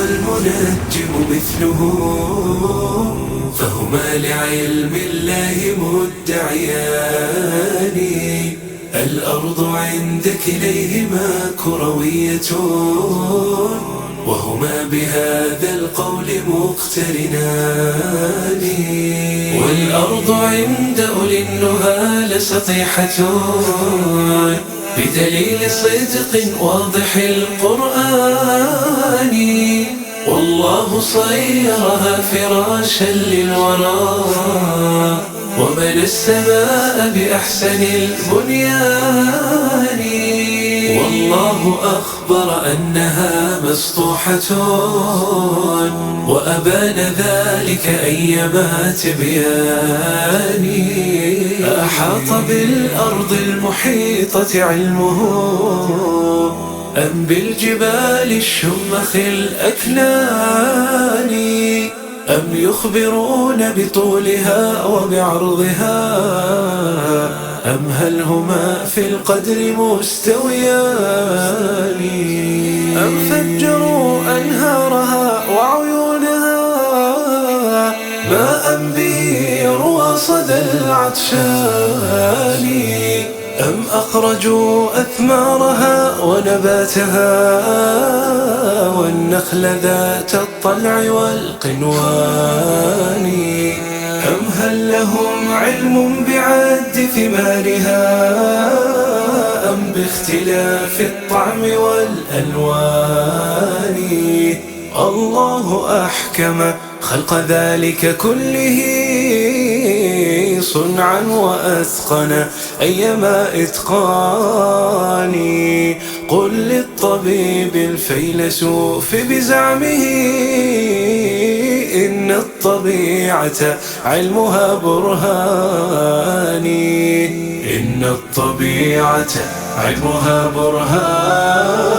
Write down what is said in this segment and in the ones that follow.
المنجم مثله فهما لعلم الله مدعيان. الأرض عند كليهما كروية وهما بهذا القول مقترنان. والأرض عند أولي النهى لسطيحة. بدليل صدق واضح القرآن. والله صيرها فراشا للورى. وبنى السماء بأحسن البنيان. والله أخبر أنها مسطوحة وأبان ذلك أيما تبيان. أحاط بالأرض المحيطة علمه أم بالجبال الشمخ الأكنان أم يخبرون بطولها وبعرضها أم هل هما في القدر مستويان؟ أم فجروا أنهارها صدى العطشان أم أخرجوا أثمارها ونباتها والنخل ذات الطلع والقنوان أم هل لهم علم بعد ثمارها أم باختلاف الطعم والألوان؟ الله أحكم خلق ذلك كله صنعا وأتقن أيما إتقاني. قل للطبيب الفيلسوف بزعمه إن الطبيعة علمها برهاني. إن الطبيعة علمها برهاني.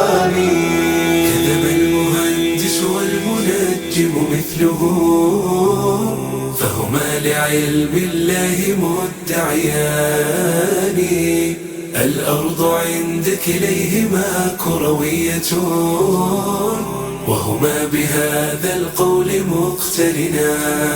كذب المهندس والمنجم مثله. لعلم الله مدعيان الأرض عند كليهما كروية وهما بهذا القول مقترنان.